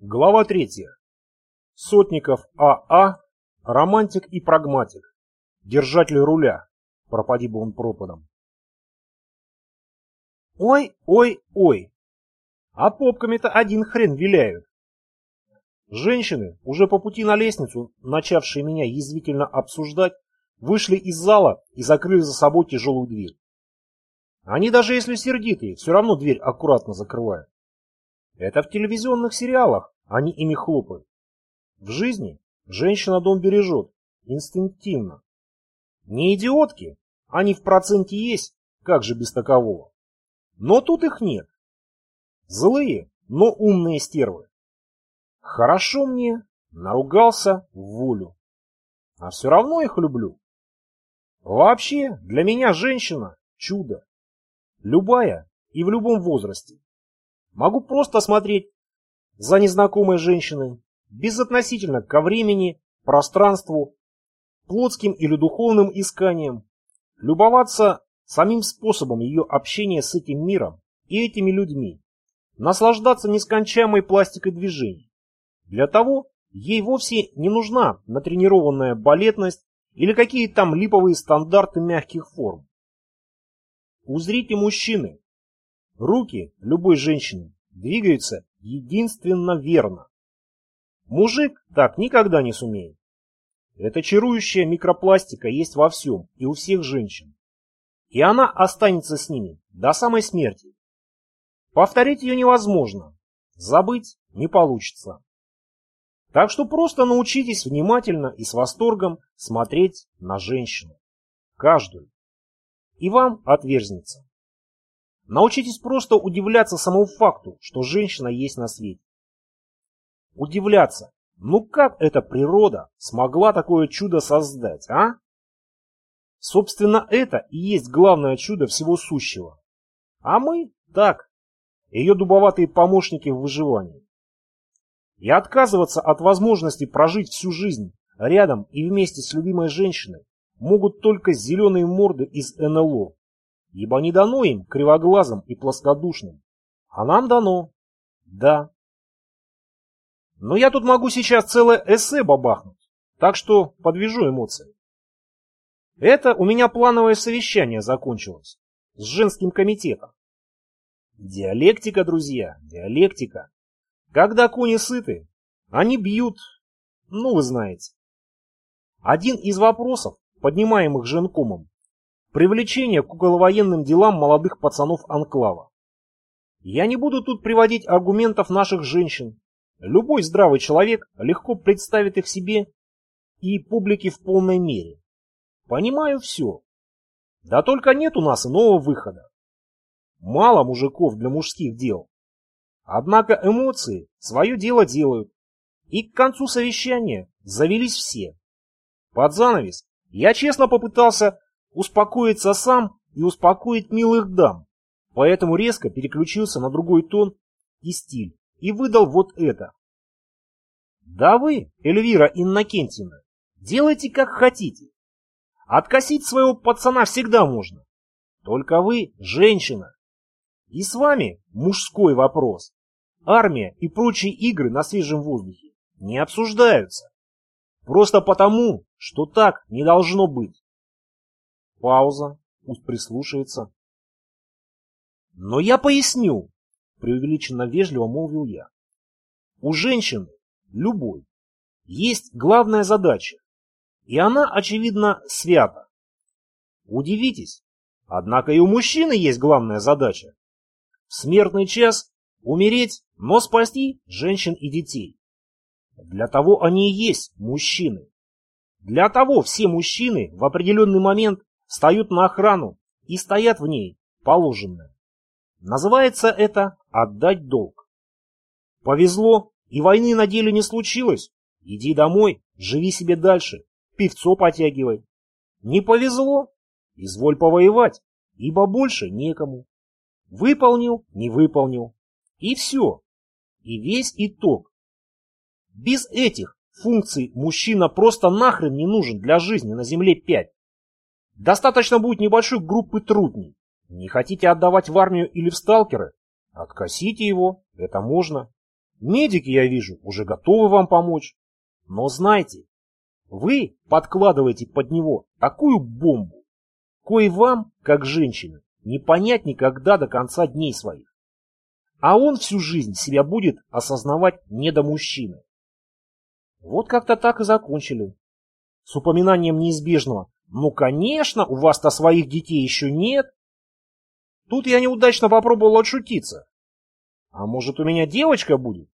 Глава третья. Сотников А.А. Романтик и прагматик. Держатель руля. Пропади бы он пропадом. Ой, ой, ой. А попками-то один хрен виляют. Женщины, уже по пути на лестницу, начавшие меня язвительно обсуждать, вышли из зала и закрыли за собой тяжелую дверь. Они даже если сердитые, все равно дверь аккуратно закрывают. Это в телевизионных сериалах они ими хлопают. В жизни женщина дом бережет, инстинктивно. Не идиотки, они в проценте есть, как же без такового. Но тут их нет. Злые, но умные стервы. Хорошо мне, наругался в волю. А все равно их люблю. Вообще, для меня женщина – чудо. Любая и в любом возрасте. Могу просто смотреть за незнакомой женщиной, безотносительно ко времени, пространству, плотским или духовным исканиям, любоваться самим способом ее общения с этим миром и этими людьми, наслаждаться нескончаемой пластикой движений. Для того ей вовсе не нужна натренированная балетность или какие там липовые стандарты мягких форм. Узрите мужчины, Руки любой женщины двигаются единственно верно. Мужик так никогда не сумеет. Эта чарующая микропластика есть во всем и у всех женщин. И она останется с ними до самой смерти. Повторить ее невозможно, забыть не получится. Так что просто научитесь внимательно и с восторгом смотреть на женщину. Каждую. И вам отверзнется. Научитесь просто удивляться самому факту, что женщина есть на свете. Удивляться, ну как эта природа смогла такое чудо создать, а? Собственно, это и есть главное чудо всего сущего. А мы так, ее дубоватые помощники в выживании. И отказываться от возможности прожить всю жизнь рядом и вместе с любимой женщиной могут только зеленые морды из НЛО, ибо не дано им кривоглазым и плоскодушным, а нам дано, да. Но я тут могу сейчас целое эссе бабахнуть, так что подвяжу эмоции. Это у меня плановое совещание закончилось с женским комитетом. Диалектика, друзья, диалектика. Когда кони сыты, они бьют, ну вы знаете. Один из вопросов, поднимаемых женкомом, Привлечение к околовоенным делам молодых пацанов Анклава. Я не буду тут приводить аргументов наших женщин. Любой здравый человек легко представит их себе и публике в полной мере. Понимаю все. Да только нет у нас иного выхода. Мало мужиков для мужских дел. Однако эмоции свое дело делают. И к концу совещания завелись все. Под занавес я честно попытался успокоиться сам и успокоить милых дам, поэтому резко переключился на другой тон и стиль и выдал вот это. Да вы, Эльвира Иннокентьевна, делайте как хотите. Откосить своего пацана всегда можно. Только вы женщина. И с вами мужской вопрос. Армия и прочие игры на свежем воздухе не обсуждаются. Просто потому, что так не должно быть. Пауза, пусть прислушается. Но я поясню, преувеличенно вежливо молвил я. У женщины, любой, есть главная задача, и она, очевидно, свята. Удивитесь, однако и у мужчины есть главная задача. В смертный час умереть, но спасти женщин и детей. Для того они и есть мужчины. Для того все мужчины в определенный момент встают на охрану и стоят в ней, положенное. Называется это «отдать долг». Повезло, и войны на деле не случилось. Иди домой, живи себе дальше, певцо потягивай. Не повезло, изволь повоевать, ибо больше некому. Выполнил, не выполнил. И все. И весь итог. Без этих функций мужчина просто нахрен не нужен для жизни на Земле 5. Достаточно будет небольшой группы трудней. Не хотите отдавать в армию или в сталкеры? Откосите его, это можно. Медики, я вижу, уже готовы вам помочь. Но знайте, вы подкладываете под него такую бомбу, кое вам, как женщина, не понять никогда до конца дней своих. А он всю жизнь себя будет осознавать не до мужчины. Вот как-то так и закончили. С упоминанием неизбежного «Ну, конечно, у вас-то своих детей еще нет». Тут я неудачно попробовал отшутиться. А может, у меня девочка будет?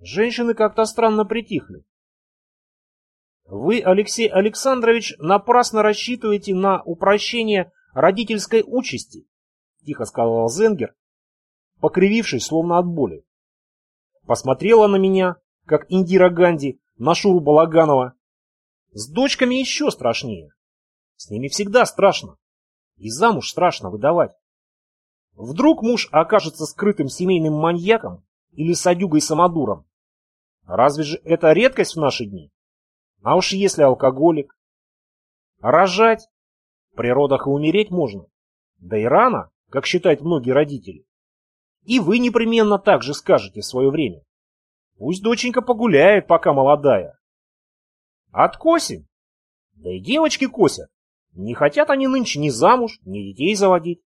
Женщины как-то странно притихли. Вы, Алексей Александрович, напрасно рассчитываете на упрощение родительской участи, тихо сказал Зенгер, покривившись, словно от боли. Посмотрела на меня, как Индира Ганди на Шуру Балаганова. С дочками еще страшнее. С ними всегда страшно. И замуж страшно выдавать. Вдруг муж окажется скрытым семейным маньяком или садюгой-самодуром. Разве же это редкость в наши дни? А уж если алкоголик. Рожать? При родах и умереть можно. Да и рано, как считают многие родители. И вы непременно так же скажете в свое время. Пусть доченька погуляет, пока молодая. Откосим? Да и девочки косят. Не хотят они нынче ни замуж, ни детей заводить.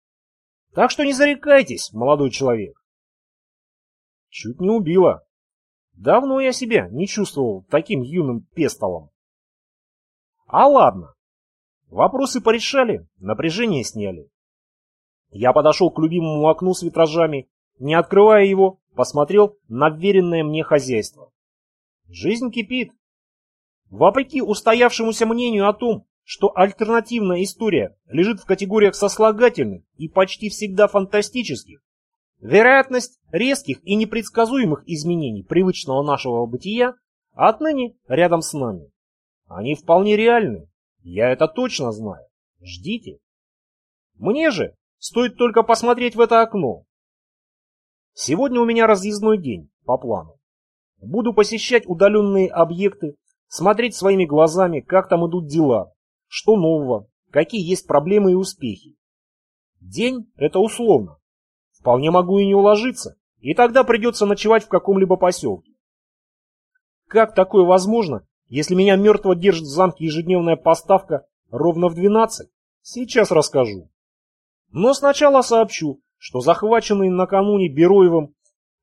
Так что не зарекайтесь, молодой человек. Чуть не убила. Давно я себя не чувствовал таким юным пестолом. А ладно. Вопросы порешали, напряжение сняли. Я подошел к любимому окну с витражами, не открывая его, посмотрел на веренное мне хозяйство. Жизнь кипит. Вопреки устоявшемуся мнению о том, что альтернативная история лежит в категориях сослагательных и почти всегда фантастических, Вероятность резких и непредсказуемых изменений привычного нашего бытия отныне рядом с нами. Они вполне реальны, я это точно знаю. Ждите. Мне же стоит только посмотреть в это окно. Сегодня у меня разъездной день по плану. Буду посещать удаленные объекты, смотреть своими глазами, как там идут дела, что нового, какие есть проблемы и успехи. День – это условно. Вполне могу и не уложиться, и тогда придется ночевать в каком-либо поселке. Как такое возможно, если меня мертво держит в замке ежедневная поставка ровно в 12? Сейчас расскажу. Но сначала сообщу, что захваченный накануне Бероевым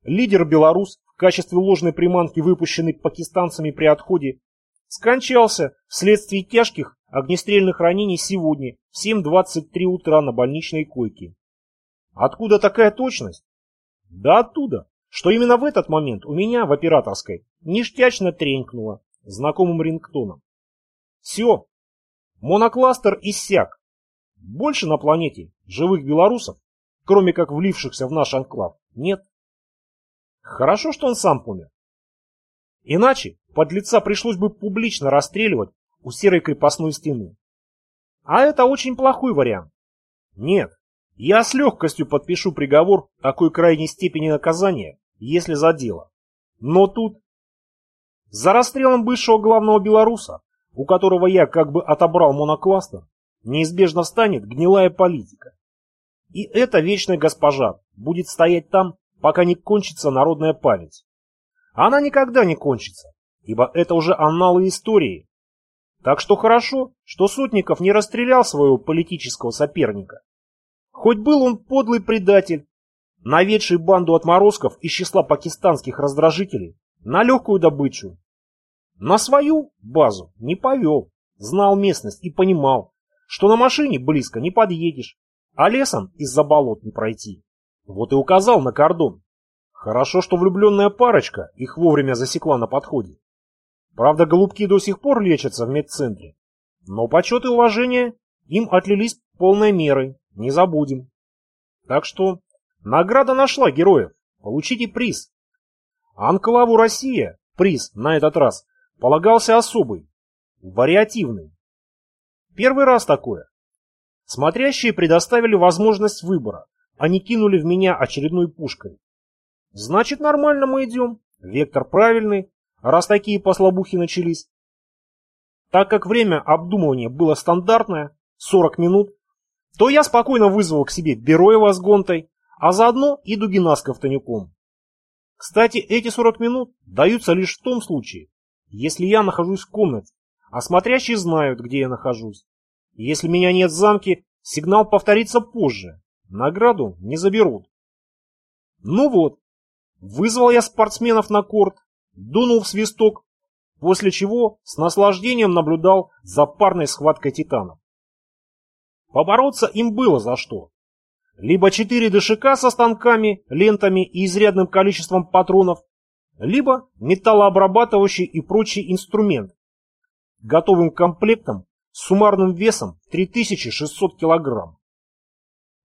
лидер Белорус в качестве ложной приманки, выпущенный пакистанцами при отходе, скончался вследствие тяжких огнестрельных ранений сегодня в 7.23 утра на больничной койке. Откуда такая точность? Да оттуда, что именно в этот момент у меня в операторской ништячно тренькнуло знакомым рингтоном. Все, монокластер иссяк. Больше на планете живых белорусов, кроме как влившихся в наш анклав, нет. Хорошо, что он сам помер. Иначе подлеца пришлось бы публично расстреливать у серой крепостной стены. А это очень плохой вариант. Нет, я с легкостью подпишу приговор такой крайней степени наказания, если за дело. Но тут... За расстрелом бывшего главного белоруса, у которого я как бы отобрал монокластер, неизбежно встанет гнилая политика. И эта вечная госпожа будет стоять там, пока не кончится народная память. Она никогда не кончится, ибо это уже анналы истории. Так что хорошо, что Сотников не расстрелял своего политического соперника. Хоть был он подлый предатель, наведший банду отморозков из числа пакистанских раздражителей на легкую добычу. На свою базу не повел, знал местность и понимал, что на машине близко не подъедешь, а лесом из-за болот не пройти. Вот и указал на кордон. Хорошо, что влюбленная парочка их вовремя засекла на подходе. Правда, голубки до сих пор лечатся в медцентре, но почет и уважение им отлились полной мерой. Не забудем. Так что награда нашла героев. Получите приз. Анклаву Россия приз на этот раз полагался особый, вариативный. Первый раз такое. Смотрящие предоставили возможность выбора, а не кинули в меня очередной пушкой. Значит, нормально мы идем. Вектор правильный, раз такие послабухи начались. Так как время обдумывания было стандартное, 40 минут, то я спокойно вызвал к себе Бероева с Гонтой, а заодно и Дугина с Ковтонюком. Кстати, эти 40 минут даются лишь в том случае, если я нахожусь в комнате, а смотрящие знают, где я нахожусь. Если меня нет в замке, сигнал повторится позже. Награду не заберут. Ну вот, вызвал я спортсменов на корт, дунул в свисток, после чего с наслаждением наблюдал за парной схваткой титанов. Побороться им было за что. Либо четыре ДШК со станками, лентами и изрядным количеством патронов, либо металлообрабатывающий и прочий инструмент, готовым комплектом с суммарным весом 3600 килограмм.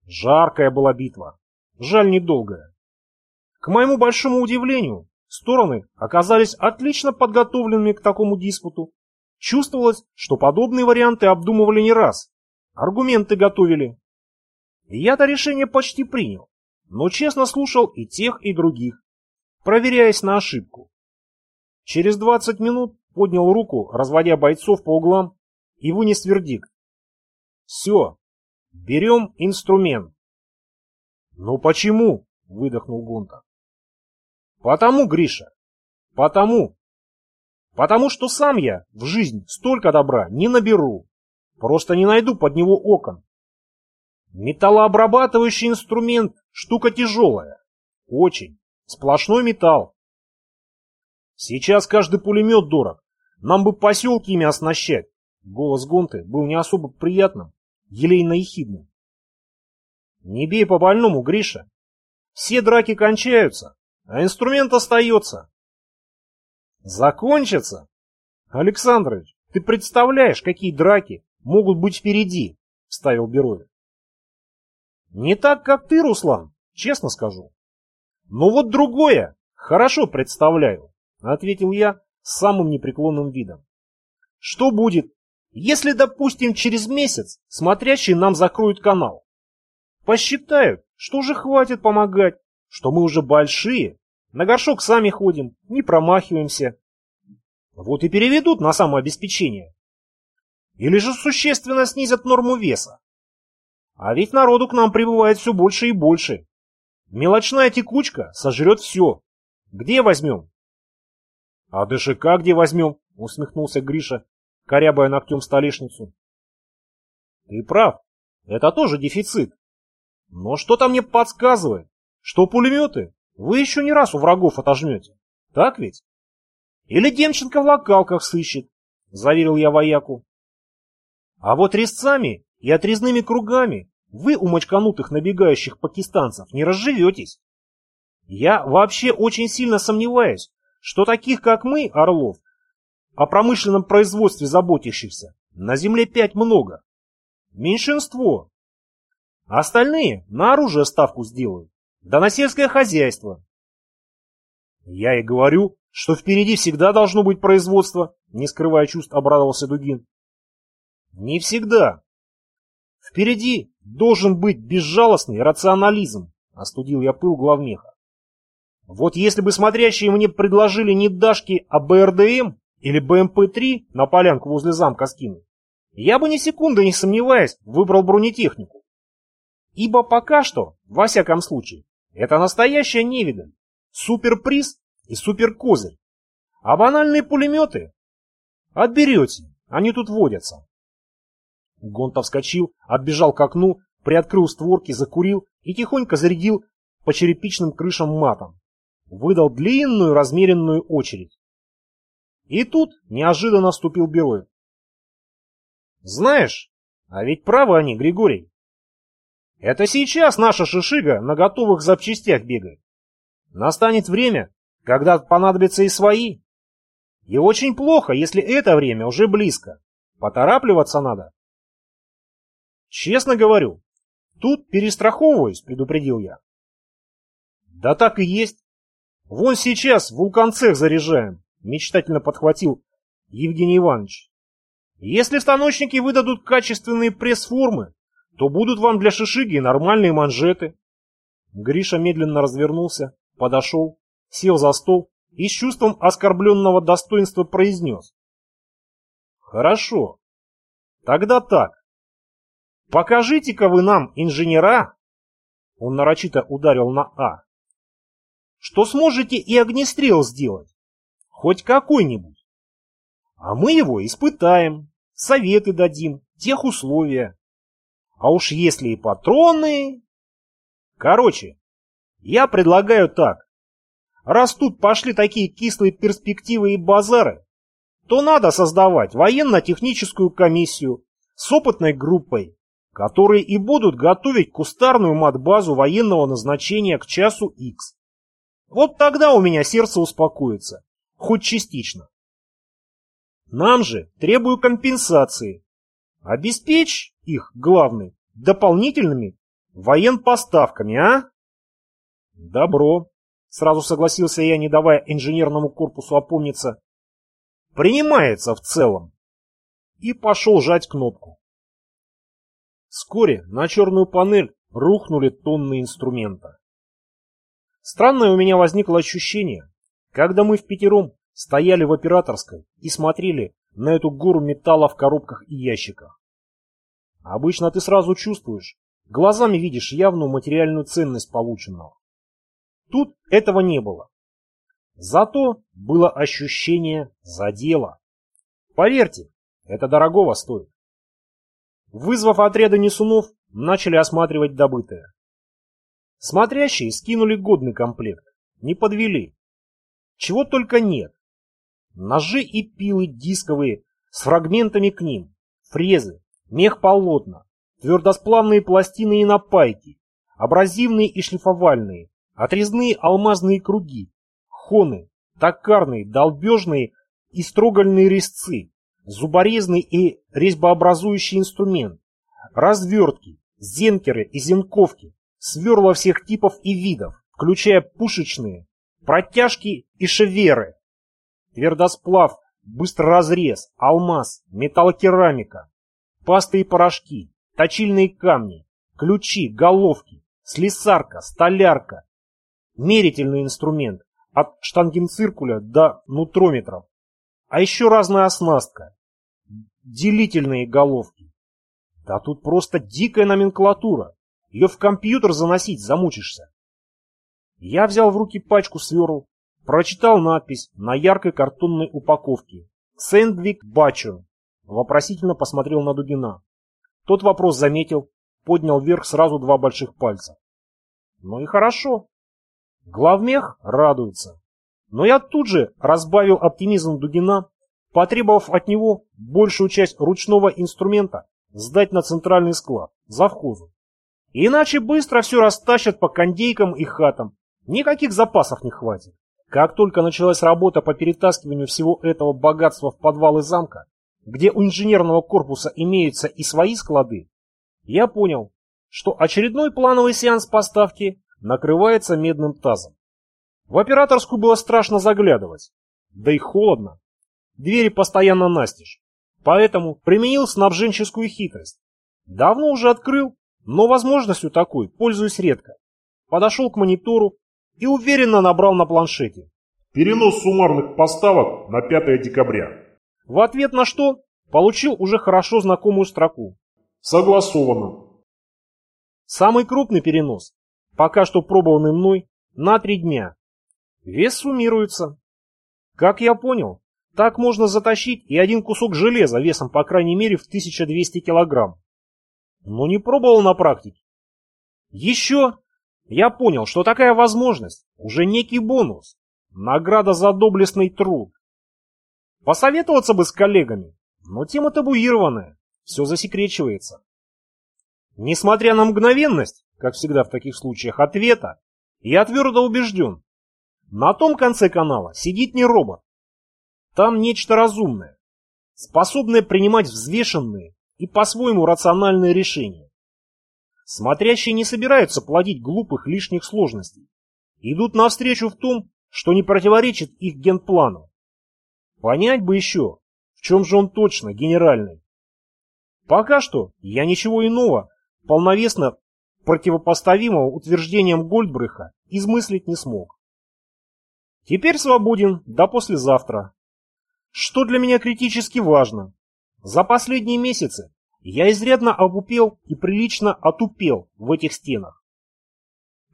Жаркая была битва, жаль недолгая. К моему большому удивлению, стороны оказались отлично подготовленными к такому диспуту. Чувствовалось, что подобные варианты обдумывали не раз, аргументы готовили. Я-то решение почти принял, но честно слушал и тех, и других, проверяясь на ошибку. Через 20 минут поднял руку, разводя бойцов по углам, и вынес вердикт. Все, берем инструмент. Ну почему? Выдохнул Гонта. Потому, Гриша, потому. Потому что сам я в жизнь столько добра не наберу. Просто не найду под него окон. Металлообрабатывающий инструмент – штука тяжелая. Очень. Сплошной металл. Сейчас каждый пулемет дорог. Нам бы поселки ими оснащать. Голос Гонты был не особо приятным, елейно-ехидным. Не бей по больному, Гриша. Все драки кончаются, а инструмент остается. Закончится? Александрович, ты представляешь, какие драки могут быть впереди, вставил Бероев. Не так, как ты, Руслан, честно скажу. Но вот другое хорошо представляю, ответил я с самым непреклонным видом. Что будет, если, допустим, через месяц смотрящие нам закроют канал? Посчитают, что уже хватит помогать, что мы уже большие, на горшок сами ходим, не промахиваемся. Вот и переведут на самообеспечение. Или же существенно снизят норму веса. А ведь народу к нам прибывает все больше и больше. Мелочная текучка сожрет все. Где возьмем? А ДШК где возьмем? Усмехнулся Гриша, корябая ногтем столешницу. Ты прав, это тоже дефицит. Но что-то мне подсказывает, что пулеметы вы еще не раз у врагов отожмете. Так ведь? Или Демченко в локалках сыщет, заверил я вояку. А вот резцами и отрезными кругами вы у мочканутых набегающих пакистанцев не разживетесь. Я вообще очень сильно сомневаюсь, что таких, как мы, Орлов, о промышленном производстве заботящихся, на земле пять много. Меньшинство. остальные на оружие ставку сделают, да на сельское хозяйство. Я и говорю, что впереди всегда должно быть производство, не скрывая чувств, обрадовался Дугин. Не всегда. Впереди должен быть безжалостный рационализм, остудил я пыл главмеха. Вот если бы смотрящие мне предложили не Дашки, а БРДМ или БМП-3 на полянку возле замка скинуть, я бы ни секунды не сомневаясь выбрал бронетехнику. Ибо пока что, во всяком случае, это настоящая невидаль, суперприз и суперкозырь. А банальные пулеметы отберете, они тут водятся. Гонта вскочил, отбежал к окну, приоткрыл створки, закурил и тихонько зарядил по черепичным крышам матом. Выдал длинную размеренную очередь. И тут неожиданно вступил Бероев. Знаешь, а ведь правы они, Григорий. Это сейчас наша шишига на готовых запчастях бегает. Настанет время, когда понадобятся и свои. И очень плохо, если это время уже близко. Поторапливаться надо. Честно говорю, тут перестраховываюсь, предупредил я. Да так и есть. Вон сейчас вулкан-цех заряжаем, мечтательно подхватил Евгений Иванович. Если станочники выдадут качественные пресс-формы, то будут вам для шишиги нормальные манжеты. Гриша медленно развернулся, подошел, сел за стол и с чувством оскорбленного достоинства произнес. Хорошо. Тогда так. Покажите-ка вы нам, инженера, он нарочито ударил на А, что сможете и огнестрел сделать. Хоть какой-нибудь. А мы его испытаем, советы дадим, тех условия. А уж если и патроны... Короче, я предлагаю так. Раз тут пошли такие кислые перспективы и базары, то надо создавать военно-техническую комиссию с опытной группой, которые и будут готовить кустарную матбазу военного назначения к часу X. Вот тогда у меня сердце успокоится, хоть частично. Нам же требую компенсации. Обеспечь их, главный, дополнительными военпоставками, а? Добро, сразу согласился я, не давая инженерному корпусу опомниться. Принимается в целом. И пошел жать кнопку. Вскоре на черную панель рухнули тонны инструмента. Странное у меня возникло ощущение, когда мы в пятером стояли в операторской и смотрели на эту гору металла в коробках и ящиках. Обычно ты сразу чувствуешь, глазами видишь явную материальную ценность полученного. Тут этого не было. Зато было ощущение задела. Поверьте, это дорогого стоит. Вызвав отряды несунов, начали осматривать добытое. Смотрящие скинули годный комплект, не подвели. Чего только нет. Ножи и пилы дисковые с фрагментами к ним, фрезы, мехполотна, твердосплавные пластины и напайки, абразивные и шлифовальные, отрезные алмазные круги, хоны, токарные, долбежные и строгальные резцы, зуборезный и резьбообразующий инструмент, развертки, зенкеры и зенковки, сверла всех типов и видов, включая пушечные, протяжки и шеверы, твердосплав, быстроразрез, алмаз, металлокерамика, пасты и порошки, точильные камни, ключи, головки, слесарка, столярка, мерительный инструмент от штангенциркуля до нутрометров, а еще разная оснастка. Делительные головки. Да тут просто дикая номенклатура. Ее в компьютер заносить замучишься. Я взял в руки пачку сверл, прочитал надпись на яркой картонной упаковке. «Сэндвик Бачо». Вопросительно посмотрел на Дугина. Тот вопрос заметил, поднял вверх сразу два больших пальца. Ну и хорошо. Главмех радуется. Но я тут же разбавил оптимизм Дугина, потребовав от него большую часть ручного инструмента сдать на центральный склад, завхозу. Иначе быстро все растащат по кондейкам и хатам. Никаких запасов не хватит. Как только началась работа по перетаскиванию всего этого богатства в подвалы замка, где у инженерного корпуса имеются и свои склады, я понял, что очередной плановый сеанс поставки накрывается медным тазом. В операторскую было страшно заглядывать. Да и холодно. Двери постоянно настежь. Поэтому применил снабженческую хитрость. Давно уже открыл, но возможностью такой пользуюсь редко. Подошел к монитору и уверенно набрал на планшете. Перенос суммарных поставок на 5 декабря. В ответ на что получил уже хорошо знакомую строку. Согласовано. Самый крупный перенос, пока что пробованный мной, на три дня. Вес суммируется. Как я понял, так можно затащить и один кусок железа весом по крайней мере в 1200 килограмм. Но не пробовал на практике. Еще я понял, что такая возможность уже некий бонус, награда за доблестный труд. Посоветоваться бы с коллегами, но тема табуированная, все засекречивается. Несмотря на мгновенность, как всегда в таких случаях, ответа, я твердо убежден, на том конце канала сидит не робот. Там нечто разумное, способное принимать взвешенные и по-своему рациональные решения. Смотрящие не собираются плодить глупых лишних сложностей. Идут навстречу в том, что не противоречит их генплану. Понять бы еще, в чем же он точно генеральный. Пока что я ничего иного, полновесно противопоставимого утверждениям Гольдбрыха, измыслить не смог. Теперь свободен до послезавтра. Что для меня критически важно. За последние месяцы я изрядно обупел и прилично отупел в этих стенах.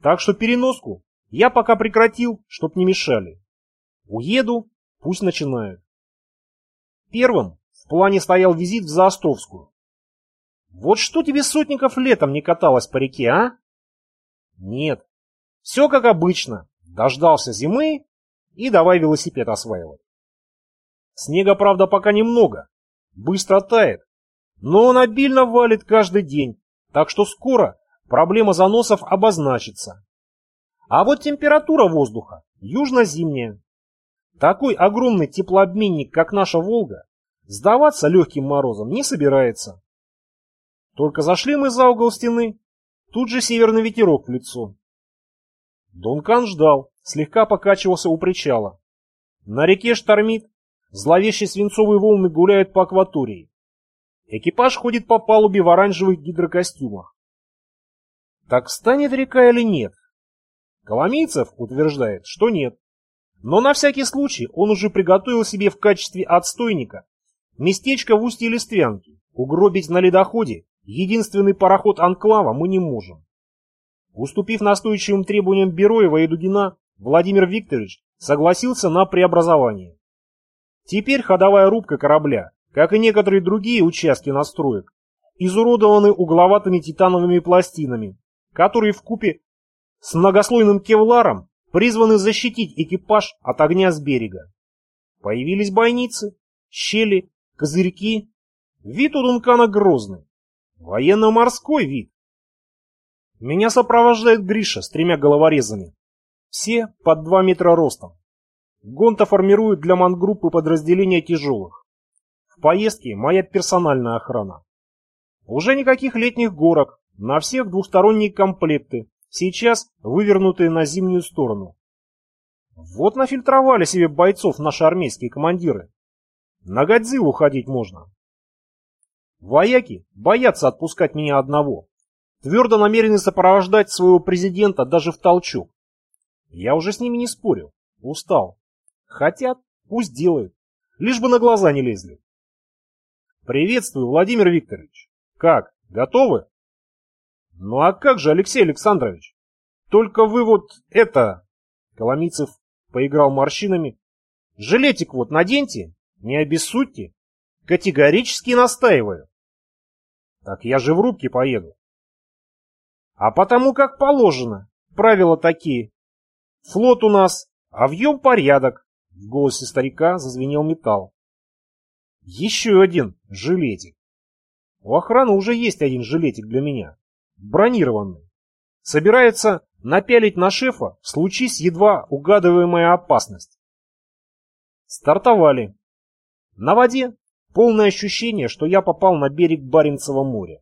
Так что переноску Я пока прекратил, чтоб не мешали. Уеду, пусть начинают. Первым в плане стоял визит в Заостровскую. Вот что тебе сотников летом не каталось по реке, а? Нет. Все как обычно. Дождался зимы и давай велосипед осваивать. Снега, правда, пока немного. Быстро тает. Но он обильно валит каждый день. Так что скоро проблема заносов обозначится. А вот температура воздуха южно-зимняя. Такой огромный теплообменник, как наша Волга, сдаваться легким морозом не собирается. Только зашли мы за угол стены, тут же северный ветерок в лицо. Дункан ждал, слегка покачивался у причала. На реке штормит, зловещие свинцовые волны гуляют по акватории. Экипаж ходит по палубе в оранжевых гидрокостюмах. Так станет река или нет? Коломийцев утверждает, что нет. Но на всякий случай он уже приготовил себе в качестве отстойника местечко в устье Листвянки. Угробить на ледоходе единственный пароход Анклава мы не можем. Уступив настойчивым требованиям Бероева и Дугина, Владимир Викторович согласился на преобразование. Теперь ходовая рубка корабля, как и некоторые другие участки настроек, изуродованы угловатыми титановыми пластинами, которые в купе с многослойным кевларом призваны защитить экипаж от огня с берега. Появились бойницы, щели, козырьки. Вид у Дункана грозный. Военно-морской вид. Меня сопровождает Гриша с тремя головорезами. Все под два метра ростом. Гонта формирует для мангруппы подразделения тяжелых. Поездке моя персональная охрана. Уже никаких летних горок, на всех двухсторонние комплекты, сейчас вывернутые на зимнюю сторону. Вот нафильтровали себе бойцов наши армейские командиры. На Годзиллу ходить можно. Вояки боятся отпускать меня одного. Твердо намерены сопровождать своего президента даже в толчок. Я уже с ними не спорю. Устал. Хотят, пусть делают. Лишь бы на глаза не лезли. Приветствую, Владимир Викторович. Как, готовы? Ну а как же, Алексей Александрович? Только вы вот это... Коломийцев поиграл морщинами. Жилетик вот наденьте, не обессудьте. Категорически настаиваю. Так я же в рубке поеду. А потому как положено. Правила такие. Флот у нас, а в порядок. В голосе старика зазвенел металл. Еще один жилетик. У охраны уже есть один жилетик для меня бронированный. Собирается напялить на шефа, случись едва угадываемая опасность. Стартовали. На воде полное ощущение, что я попал на берег Баренцева моря.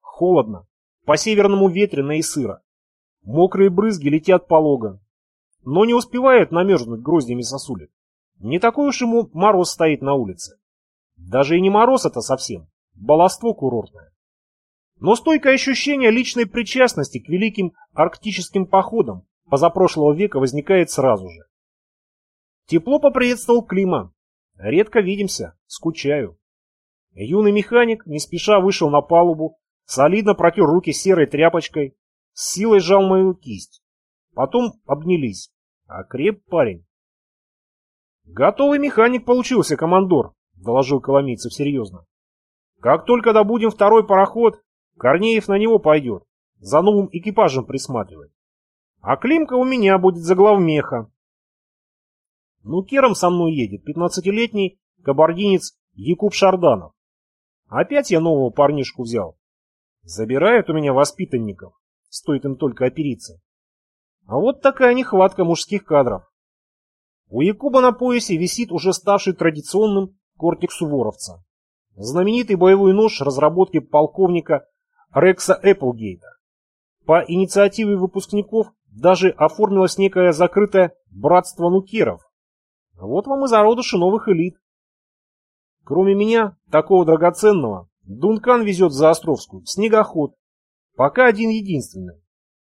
Холодно, по-северному ветрено и сыро. Мокрые брызги летят по логам, но не успевают намерзнуть гроздями сосулек. Не такой уж ему мороз стоит на улице. Даже и не мороз это совсем, баловство курортное. Но стойкое ощущение личной причастности к великим арктическим походам позапрошлого века возникает сразу же. Тепло поприветствовал Клима. Редко видимся, скучаю. Юный механик не спеша вышел на палубу, солидно протер руки серой тряпочкой, с силой сжал мою кисть. Потом обнялись. А креп парень. «Готовый механик получился, командор», — доложил Коломийцев серьезно. «Как только добудем второй пароход, Корнеев на него пойдет, за новым экипажем присматривать. А Климка у меня будет за главмеха. Ну, Кером со мной едет пятнадцатилетний кабардинец Якуб Шарданов. Опять я нового парнишку взял. Забирают у меня воспитанников, стоит им только опериться. А вот такая нехватка мужских кадров. У Якуба на поясе висит уже ставший традиционным кортик суворовца. Знаменитый боевой нож разработки полковника Рекса Эпплгейта. По инициативе выпускников даже оформилось некое закрытое братство нукеров. Вот вам и зародыши новых элит. Кроме меня, такого драгоценного, Дункан везет за Островскую снегоход. Пока один единственный.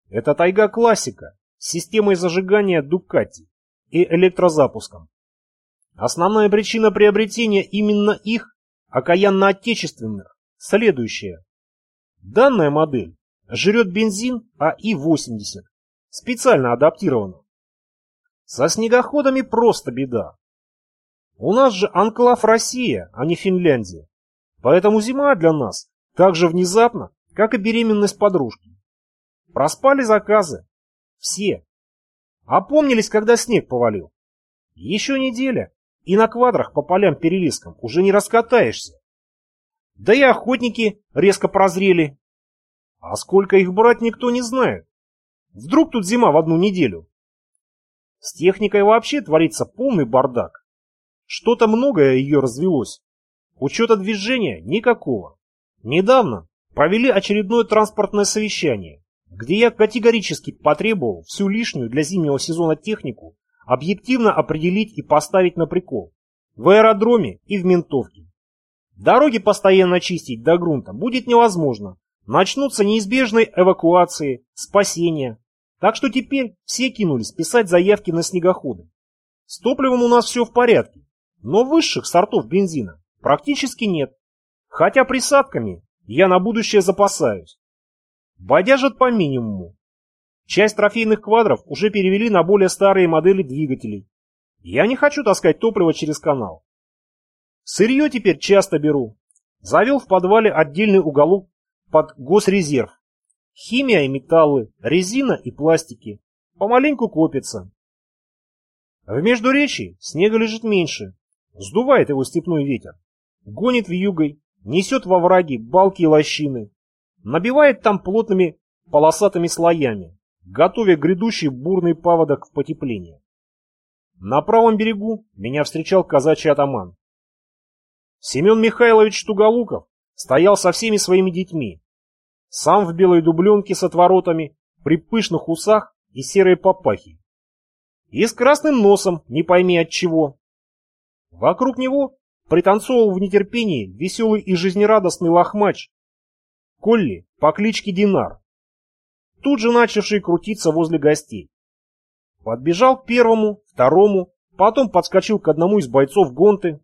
Это тайга классика с системой зажигания Дукати и электрозапуском. Основная причина приобретения именно их, окаянно-отечественных, следующая. Данная модель жрет бензин АИ-80 специально адаптировано. Со снегоходами просто беда. У нас же анклав Россия, а не Финляндия. Поэтому зима для нас так же внезапно, как и беременность подружки. Проспали заказы. Все. Опомнились, когда снег повалил. Еще неделя, и на квадрах по полям перелескам уже не раскатаешься. Да и охотники резко прозрели. А сколько их брать, никто не знает. Вдруг тут зима в одну неделю. С техникой вообще творится полный бардак. Что-то многое ее развелось. Учета движения никакого. Недавно провели очередное транспортное совещание, где я категорически потребовал всю лишнюю для зимнего сезона технику объективно определить и поставить на прикол. В аэродроме и в ментовке. Дороги постоянно чистить до грунта будет невозможно. Начнутся неизбежные эвакуации, спасения. Так что теперь все кинулись писать заявки на снегоходы. С топливом у нас все в порядке, но высших сортов бензина практически нет. Хотя присадками я на будущее запасаюсь. Бодяжат по минимуму. Часть трофейных квадров уже перевели на более старые модели двигателей. Я не хочу таскать топливо через канал. Сырье теперь часто беру. Завел в подвале отдельный уголок под госрезерв. Химия и металлы, резина и пластики. Помаленьку копится. В Междуречии снега лежит меньше. Сдувает его степной ветер. Гонит в югой, несет во враги балки и лощины. Набивает там плотными полосатыми слоями, готовя грядущий бурный паводок в потепление. На правом берегу меня встречал казачий атаман. Семен Михайлович Туголуков стоял со всеми своими детьми. Сам в белой дубленке с отворотами, при пышных усах и серой папахи. И с красным носом, не пойми от чего. Вокруг него пританцовывал в нетерпении веселый и жизнерадостный лохмач Колли по кличке Динар, тут же начавший крутиться возле гостей. Подбежал к первому, второму, потом подскочил к одному из бойцов гонты,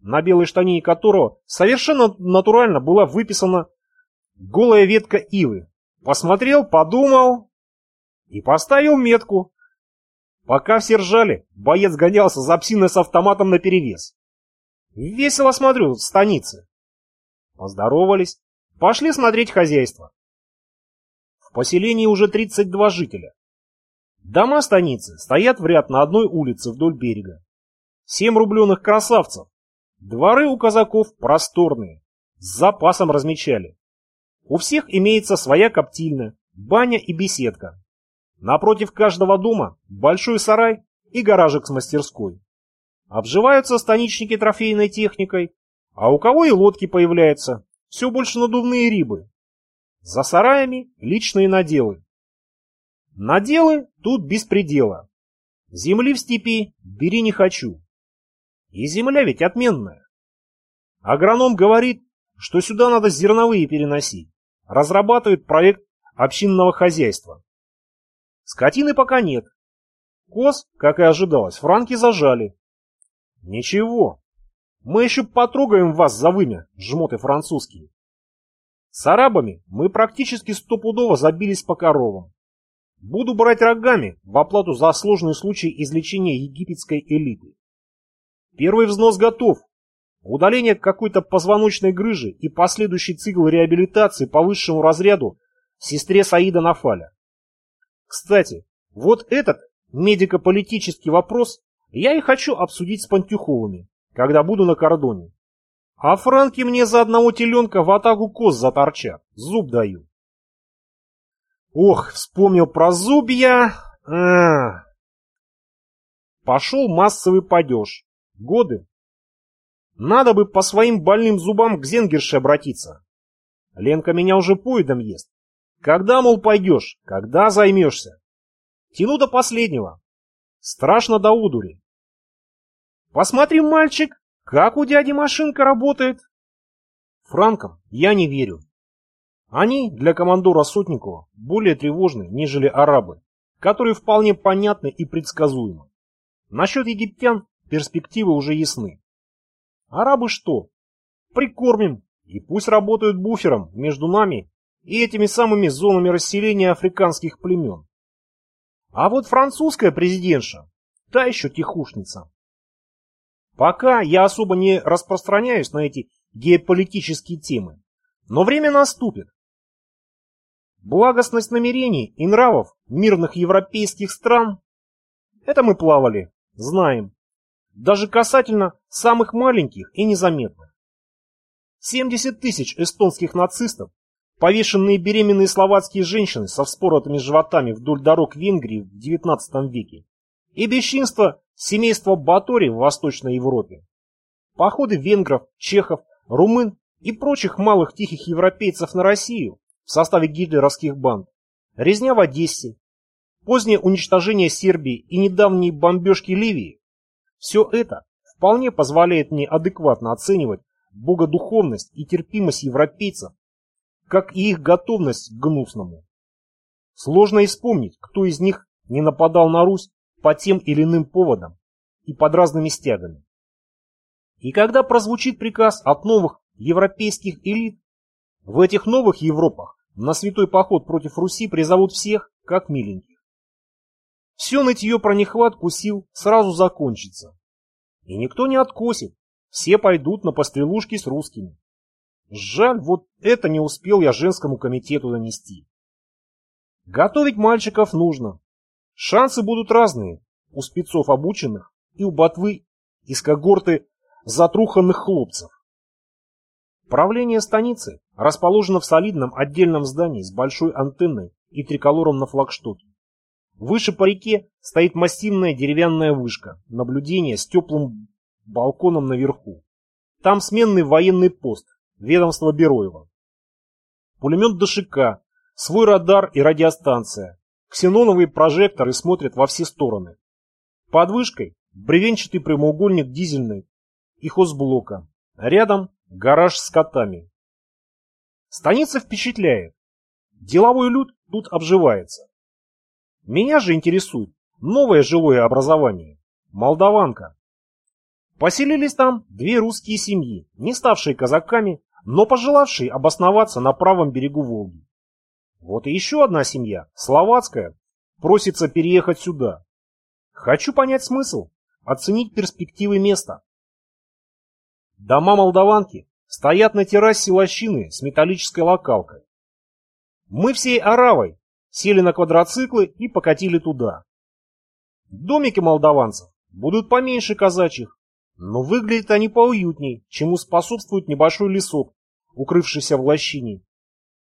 на белой штанине которого совершенно натурально была выписана голая ветка ивы. Посмотрел, подумал и поставил метку. Пока все ржали, боец гонялся за псиной с автоматом наперевес. Весело смотрю в станице. Поздоровались, пошли смотреть хозяйство. В поселении уже 32 жителя. Дома станицы стоят в ряд на одной улице вдоль берега. Семь рубленых красавцев, Дворы у казаков просторные, с запасом размечали. У всех имеется своя коптильня, баня и беседка. Напротив каждого дома большой сарай и гаражик с мастерской. Обживаются станичники трофейной техникой, а у кого и лодки появляются, все больше надувные рибы. За сараями личные наделы. Наделы тут без предела. Земли в степи бери не хочу. И земля ведь отменная. Агроном говорит, что сюда надо зерновые переносить. Разрабатывает проект общинного хозяйства. Скотины пока нет. Коз, как и ожидалось, франки зажали. Ничего. Мы еще потрогаем вас за вымя, жмоты французские. С арабами мы практически стопудово забились по коровам. Буду брать рогами в оплату за сложный случай излечения египетской элиты. Первый взнос готов. Удаление какой-то позвоночной грыжи и последующий цикл реабилитации по высшему разряду сестре Саида Нафаля. Кстати, вот этот медико-политический вопрос я и хочу обсудить с Пантюховыми, когда буду на кордоне. А франки мне за одного теленка в атаку коз заторчат, зуб даю. Ох, вспомнил про зубья. А -а -а. Пошел массовый падеж. Годы. Надо бы по своим больным зубам к Зенгерше обратиться. Ленка меня уже поедом ест. Когда, мол, пойдешь? Когда займешься? Тяну до последнего. Страшно до удури. Посмотри, мальчик, как у дяди машинка работает. Франкам я не верю. Они для командора Сотникова более тревожны, нежели арабы, которые вполне понятны и предсказуемы. Насчет египтян перспективы уже ясны. Арабы что? Прикормим, и пусть работают буфером между нами и этими самыми зонами расселения африканских племен. А вот французская президентша, та еще тихушница. Пока я особо не распространяюсь на эти геополитические темы, но время наступит. Благостность намерений и нравов мирных европейских стран – это мы плавали, знаем. Даже касательно самых маленьких и незаметных. 70 тысяч эстонских нацистов, повешенные беременные словацкие женщины со вспоротыми животами вдоль дорог Венгрии в XIX веке и бесчинство семейства Батори в Восточной Европе. Походы венгров, чехов, румын и прочих малых тихих европейцев на Россию в составе гитлеровских банд, резня в Одессе, позднее уничтожение Сербии и недавние бомбежки Ливии – все это вполне позволяет мне адекватно оценивать богодуховность и терпимость европейцев, как и их готовность к гнусному. Сложно и вспомнить, кто из них не нападал на Русь по тем или иным поводам и под разными стягами. И когда прозвучит приказ от новых европейских элит, в этих новых Европах на святой поход против Руси призовут всех, как миленьких. Все нытье про нехватку сил сразу закончится. И никто не откосит, все пойдут на пострелушки с русскими. Жаль, вот это не успел я женскому комитету донести. Готовить мальчиков нужно. Шансы будут разные у спецов обученных и у ботвы из когорты затруханных хлопцев. Правление станицы расположено в солидном отдельном здании с большой антенной и триколором на флагштоке. Выше по реке стоит массивная деревянная вышка наблюдения с теплым балконом наверху. Там сменный военный пост, ведомство Бероева. Пулемет ДШК, свой радар и радиостанция. Ксеноновые прожекторы смотрят во все стороны. Под вышкой бревенчатый прямоугольник дизельный и хозблока. Рядом гараж с котами. Станица впечатляет. Деловой люд тут обживается. Меня же интересует новое жилое образование. Молдаванка. Поселились там две русские семьи, не ставшие казаками, но пожелавшие обосноваться на правом берегу Волги. Вот и еще одна семья, словацкая, просится переехать сюда. Хочу понять смысл, оценить перспективы места. Дома молдаванки стоят на террасе лощины с металлической локалкой. Мы всей оравой сели на квадроциклы и покатили туда. Домики молдаванцев будут поменьше казачьих, но выглядят они поуютней, чему способствует небольшой лесок, укрывшийся в лощине.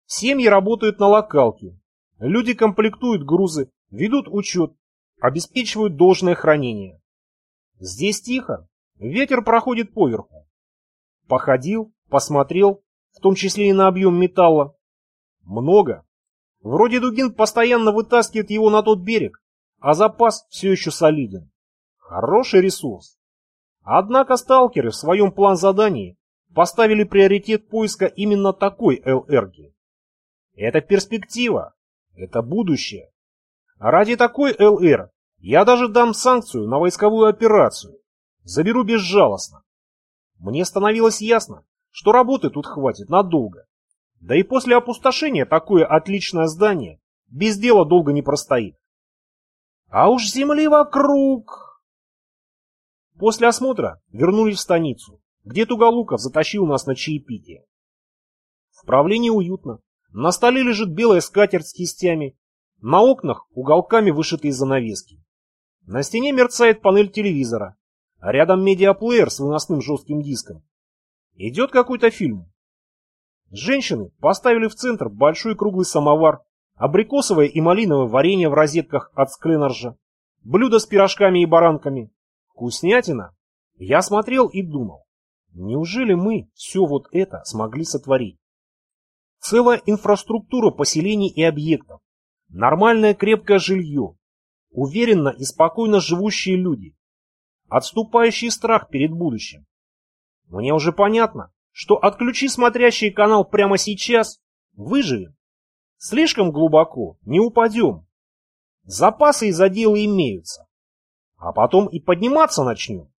Семьи работают на локалке. Люди комплектуют грузы, ведут учет, обеспечивают должное хранение. Здесь тихо, ветер проходит поверху. Походил, посмотрел, в том числе и на объем металла. Много. Вроде Дугин постоянно вытаскивает его на тот берег, а запас все еще солиден. Хороший ресурс. Однако сталкеры в своем план-задании поставили приоритет поиска именно такой ЛРги. Это перспектива, это будущее. Ради такой ЛР я даже дам санкцию на войсковую операцию. Заберу безжалостно. Мне становилось ясно, что работы тут хватит надолго. Да и после опустошения такое отличное здание без дела долго не простоит. А уж земли вокруг... После осмотра вернулись в станицу, где Туголуков затащил нас на чаепитие. В правлении уютно. На столе лежит белая скатерть с кистями, на окнах уголками вышитые занавески. На стене мерцает панель телевизора, а рядом медиаплеер с выносным жестким диском. Идет какой-то фильм. Женщины поставили в центр большой круглый самовар, абрикосовое и малиновое варенье в розетках от скленоржа, блюдо с пирожками и баранками. Вкуснятина. Я смотрел и думал, неужели мы все вот это смогли сотворить? Целая инфраструктура поселений и объектов, Нормальное крепкое жилье, уверенно и спокойно живущие люди, отступающий страх перед будущим. Мне уже понятно, что отключи смотрящий канал прямо сейчас, выживем. Слишком глубоко, не упадем. Запасы и заделы имеются. А потом и подниматься начнем.